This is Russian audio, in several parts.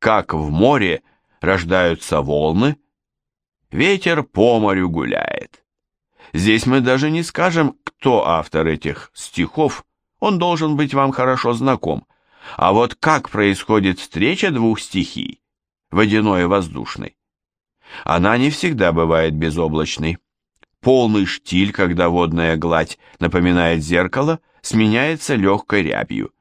как в море рождаются волны, ветер по морю гуляет. Здесь мы даже не скажем, кто автор этих стихов, он должен быть вам хорошо знаком. А вот как происходит встреча двух стихий, водяной и воздушной? Она не всегда бывает безоблачной. Полный штиль, когда водная гладь напоминает зеркало, сменяется легкой рябью.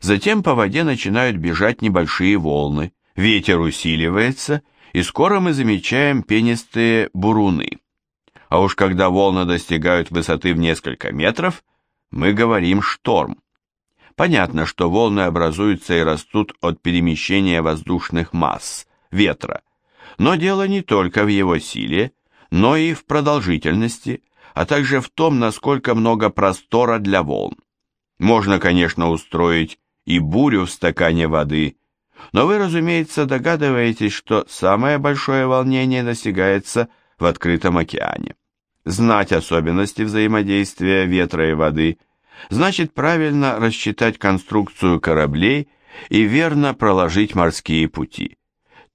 Затем по воде начинают бежать небольшие волны, ветер усиливается, и скоро мы замечаем пенистые буруны. А уж когда волны достигают высоты в несколько метров, мы говорим шторм. Понятно, что волны образуются и растут от перемещения воздушных масс, ветра. Но дело не только в его силе, но и в продолжительности, а также в том, насколько много простора для волн. Можно, конечно, устроить и бурю в стакане воды, но вы, разумеется, догадываетесь, что самое большое волнение достигается в открытом океане. Знать особенности взаимодействия ветра и воды значит правильно рассчитать конструкцию кораблей и верно проложить морские пути.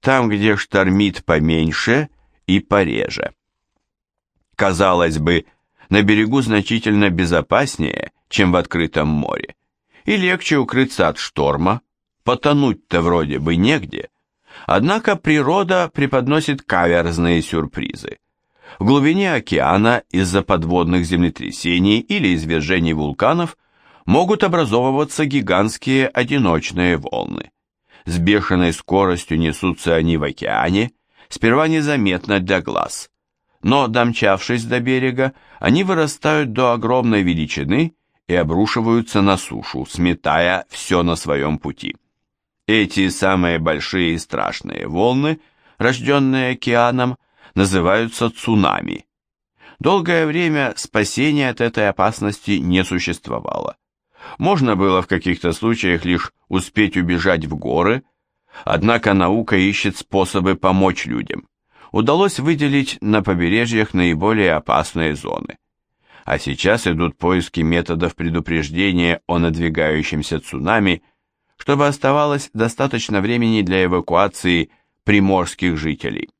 Там, где штормит поменьше и пореже. Казалось бы, на берегу значительно безопаснее, чем в открытом море, и легче укрыться от шторма, потонуть-то вроде бы негде. Однако природа преподносит каверзные сюрпризы. В глубине океана из-за подводных землетрясений или извержений вулканов могут образовываться гигантские одиночные волны. С бешеной скоростью несутся они в океане, сперва незаметно для глаз. Но, домчавшись до берега, они вырастают до огромной величины и обрушиваются на сушу, сметая все на своем пути. Эти самые большие и страшные волны, рожденные океаном, называются цунами. Долгое время спасения от этой опасности не существовало. Можно было в каких-то случаях лишь успеть убежать в горы, однако наука ищет способы помочь людям. Удалось выделить на побережьях наиболее опасные зоны. А сейчас идут поиски методов предупреждения о надвигающемся цунами, чтобы оставалось достаточно времени для эвакуации приморских жителей.